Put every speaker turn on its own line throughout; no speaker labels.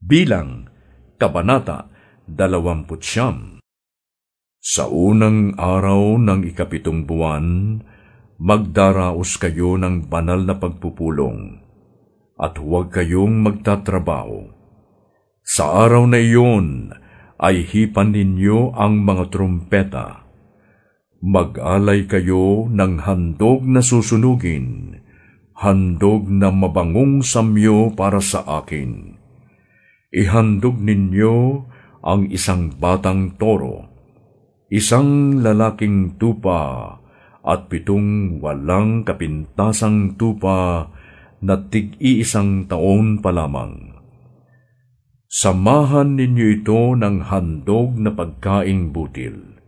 Bilang, Kabanata 29 Sa unang araw ng ikapitong buwan, magdaraos kayo ng banal na pagpupulong, at huwag kayong magtatrabaho. Sa araw na iyon ay hipan ninyo ang mga trumpeta. Mag-alay kayo ng handog na susunugin, handog na mabangong samyo para sa akin ihandog ninyo ang isang batang toro, isang lalaking tupa, at pitong walang kapintasang tupa na tig-iisang taon pa lamang. Samahan ninyo ito ng handog na pagkaing butil.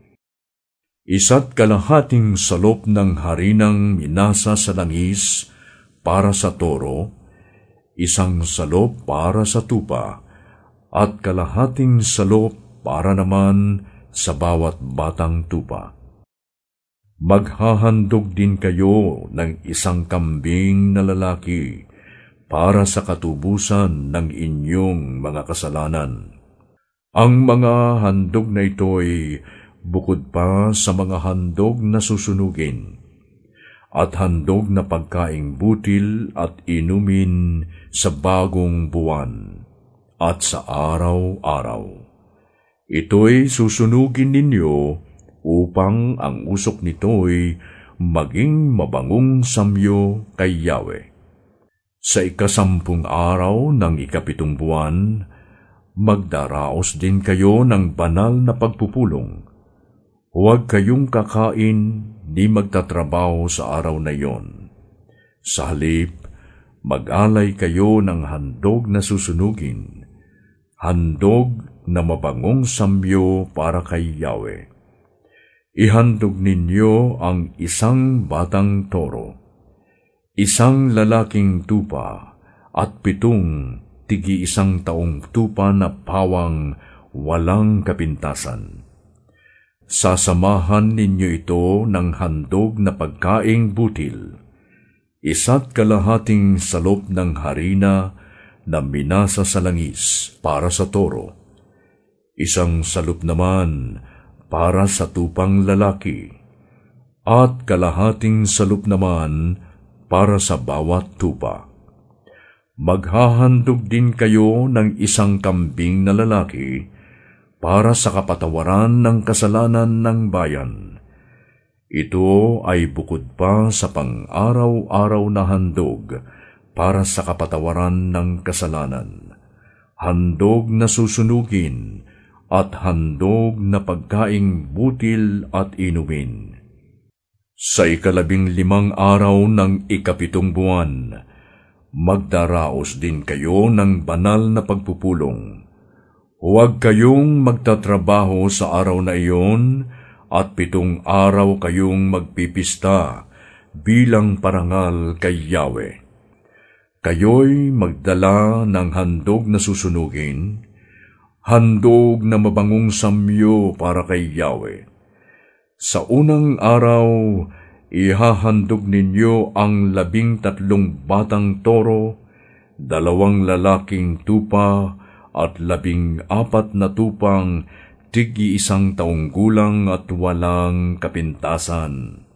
Isa't kalahating salop ng harinang minasa sa langis para sa toro, isang salop para sa tupa, at kalahating salop para naman sa bawat batang tupa. Maghahandog din kayo ng isang kambing na lalaki para sa katubusan ng inyong mga kasalanan. Ang mga handog na ito'y bukod pa sa mga handog na susunugin, at handog na pagkaing butil at inumin sa bagong buwan at sa araw-araw. Ito'y susunugin ninyo upang ang usok nito'y maging mabangong samyo kay Yahweh. Sa ikasampung araw ng ikapitong buwan, magdaraos din kayo ng banal na pagpupulong. Huwag kayong kakain ni magtatrabaho sa araw na iyon. Sa halip, mag-alay kayo ng handog na susunugin handog na mabangong samyo para kay Yahweh. Ihandog ninyo ang isang batang toro, isang lalaking tupa, at pitong tigi isang taong tupa na pawang walang kapintasan. Sasamahan ninyo ito ng handog na pagkaing butil, isa't kalahating salop ng harina na minasa sa langis para sa toro, isang salup naman para sa tupang lalaki, at kalahating salup naman para sa bawat tupa. Maghahandog din kayo ng isang kambing na lalaki para sa kapatawaran ng kasalanan ng bayan. Ito ay bukod pa sa pang-araw-araw na handog para sa kapatawaran ng kasalanan, handog na susunugin, at handog na pagkaing butil at inumin. Sa ikalabing limang araw ng ikapitong buwan, magdaraos din kayo ng banal na pagpupulong. Huwag kayong magtatrabaho sa araw na iyon at pitong araw kayong magpipista bilang parangal kay Yahweh. Kayo'y magdala ng handog na susunugin, handog na mabangong samyo para kay Yahweh. Sa unang araw, ihahandog ninyo ang labing tatlong batang toro, dalawang lalaking tupa, at labing apat na tupang tigi isang taong gulang at walang kapintasan.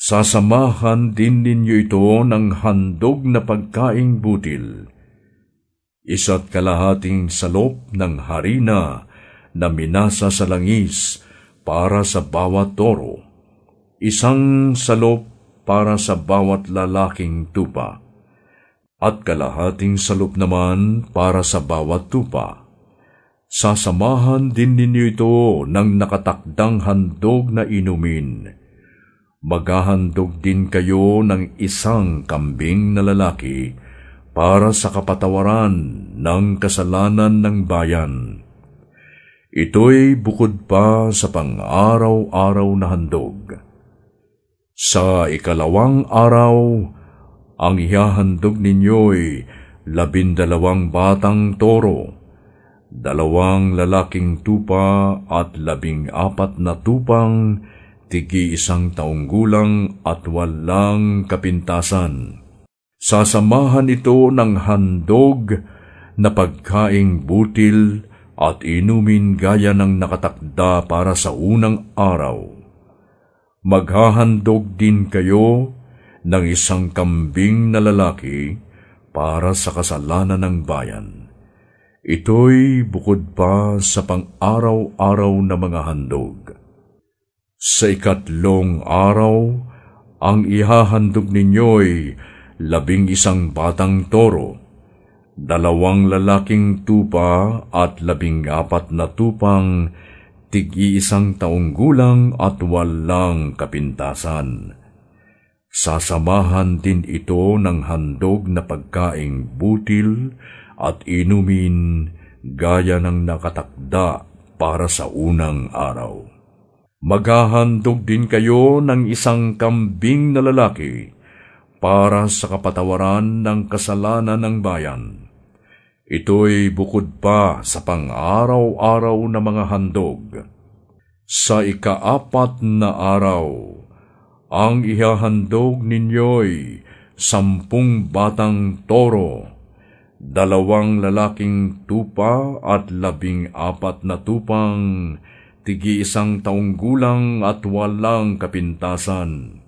Sasamahan din ninyo ito ng handog na pagkaing butil. Isa't kalahating salop ng harina na minasa sa langis para sa bawat toro. Isang salop para sa bawat lalaking tupa. At kalahating salop naman para sa bawat tupa. Sasamahan din ninyo ito ng nakatakdang handog na inumin maghahandog din kayo ng isang kambing na lalaki para sa kapatawaran ng kasalanan ng bayan. Ito'y bukod pa sa pang-araw-araw na handog. Sa ikalawang araw, ang ihahandog ninyo'y labindalawang batang toro, dalawang lalaking tupa at labing apat na tupang tigi isang taong gulang at walang kapintasan. Sasamahan ito ng handog na pagkaing butil at inumin gaya ng nakatakda para sa unang araw. Maghahandog din kayo ng isang kambing na lalaki para sa kasalanan ng bayan. Ito'y bukod pa sa pang-araw-araw na mga handog. Sa ikatlong araw, ang ihahandog ninyo'y labing isang batang toro, dalawang lalaking tupa at labing apat na tupang tig-iisang taong gulang at walang kapintasan. Sasamahan din ito ng handog na pagkaing butil at inumin gaya ng nakatakda para sa unang araw. Maghahandog din kayo ng isang kambing na lalaki para sa kapatawaran ng kasalanan ng bayan. Ito'y bukod pa sa pang-araw-araw na mga handog. Sa ikaapat na araw, ang ihahandog ninyo'y sampung batang toro dalawang lalaking tupa at labing apat na tupang, tigi isang taong gulang at walang kapintasan.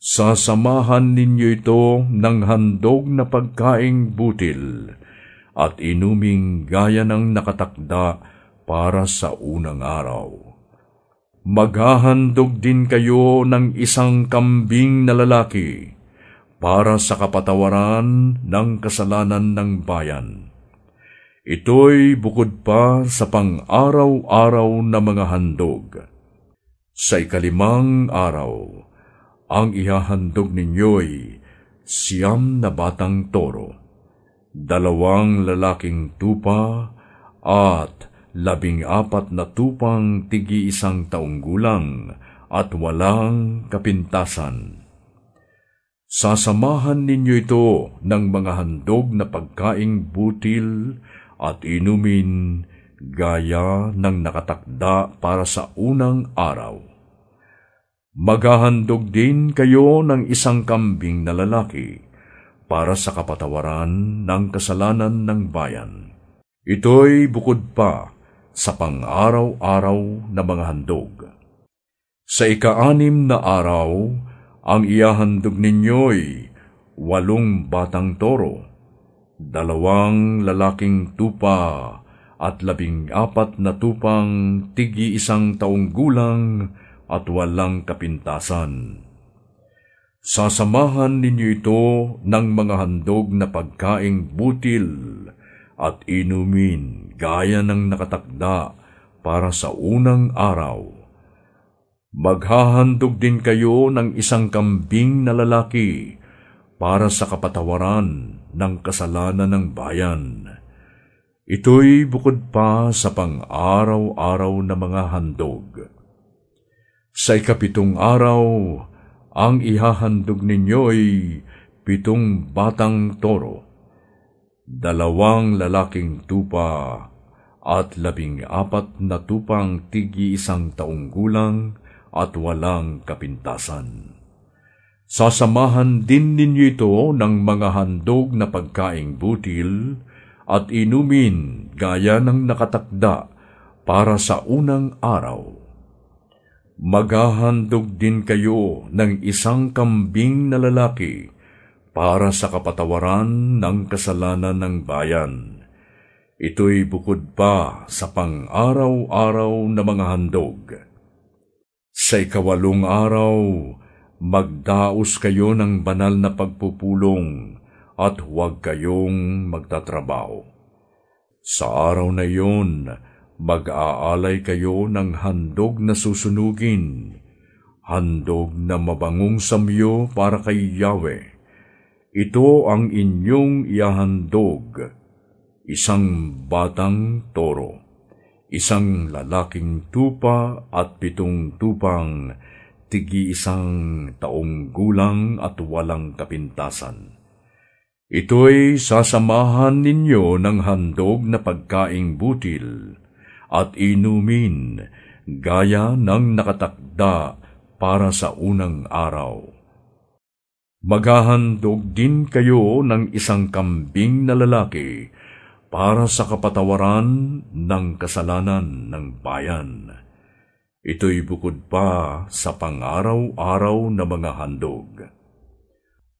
Sasamahan ninyo ito ng handog na pagkaing butil at inuming gaya ng nakatakda para sa unang araw. Maghahandog din kayo ng isang kambing na lalaki para sa kapatawaran ng kasalanan ng bayan. Ito'y bukod pa sa pang-araw-araw na mga handog. Sa ikalimang araw, ang ihahandog ninyo'y siyam na batang toro, dalawang lalaking tupa, at labing apat na tupang tigi isang taong gulang at walang kapintasan Sasamahan ninyo ito ng mga handog na pagkaing butil at inumin gaya ng nakatakda para sa unang araw. Maghahandog din kayo ng isang kambing na lalaki para sa kapatawaran ng kasalanan ng bayan. Ito'y bukod pa sa pang-araw-araw na mga handog. Sa ikaanim na araw, ang iyahandog ninyo'y walong batang toro, dalawang lalaking tupa at labing apat na tupang tigi isang taong gulang at walang kapintasan. Sasamahan ninyo ito ng mga handog na pagkaing butil at inumin gaya ng nakatakda para sa unang araw Maghahandog din kayo ng isang kambing na lalaki para sa kapatawaran ng kasalanan ng bayan. Ito'y bukod pa sa pang-araw-araw na mga handog. Sa ikapitong araw, ang ihahandog ninyo'y pitong batang toro, dalawang lalaking tupa, at labing apat na tupang tigi isang taong gulang, at walang kapintasan. Sasamahan din ninyo ito ng mga handog na pagkaing butil at inumin gaya ng nakatakda para sa unang araw. Maghahandog din kayo ng isang kambing na lalaki para sa kapatawaran ng kasalanan ng bayan. Ito'y bukod pa sa pang-araw-araw na mga handog sa ikawalong araw, magdaos kayo ng banal na pagpupulong at huwag kayong magtatrabaho. Sa araw na iyon, mag-aalay kayo ng handog na susunugin, handog na mabangong samyo para kay Yahweh. Ito ang inyong iahandog, isang batang toro isang lalaking tupa at pitong tupang tigi isang taong gulang at walang kapintasan. Ito'y sasamahan ninyo ng handog na pagkaing butil at inumin gaya ng nakatakda para sa unang araw. Maghahandog din kayo ng isang kambing na lalaki para sa kapatawaran ng kasalanan ng bayan. Ito'y bukod pa sa pangaraw-araw na mga handog.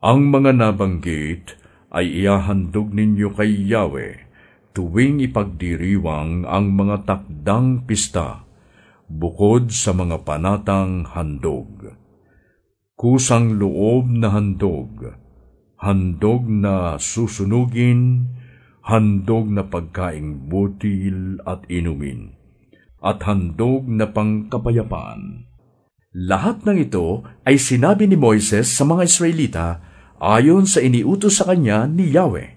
Ang mga nabanggit ay ihahandog ninyo kay Yahweh tuwing ipagdiriwang ang mga takdang pista, bukod sa mga panatang handog. Kusang loob na handog, handog na susunugin, handog na pagkaing butil at inumin at handog na pangkapayapaan. Lahat ng ito ay sinabi ni Moises sa mga Israelita ayon sa iniutos sa kanya ni Yahweh.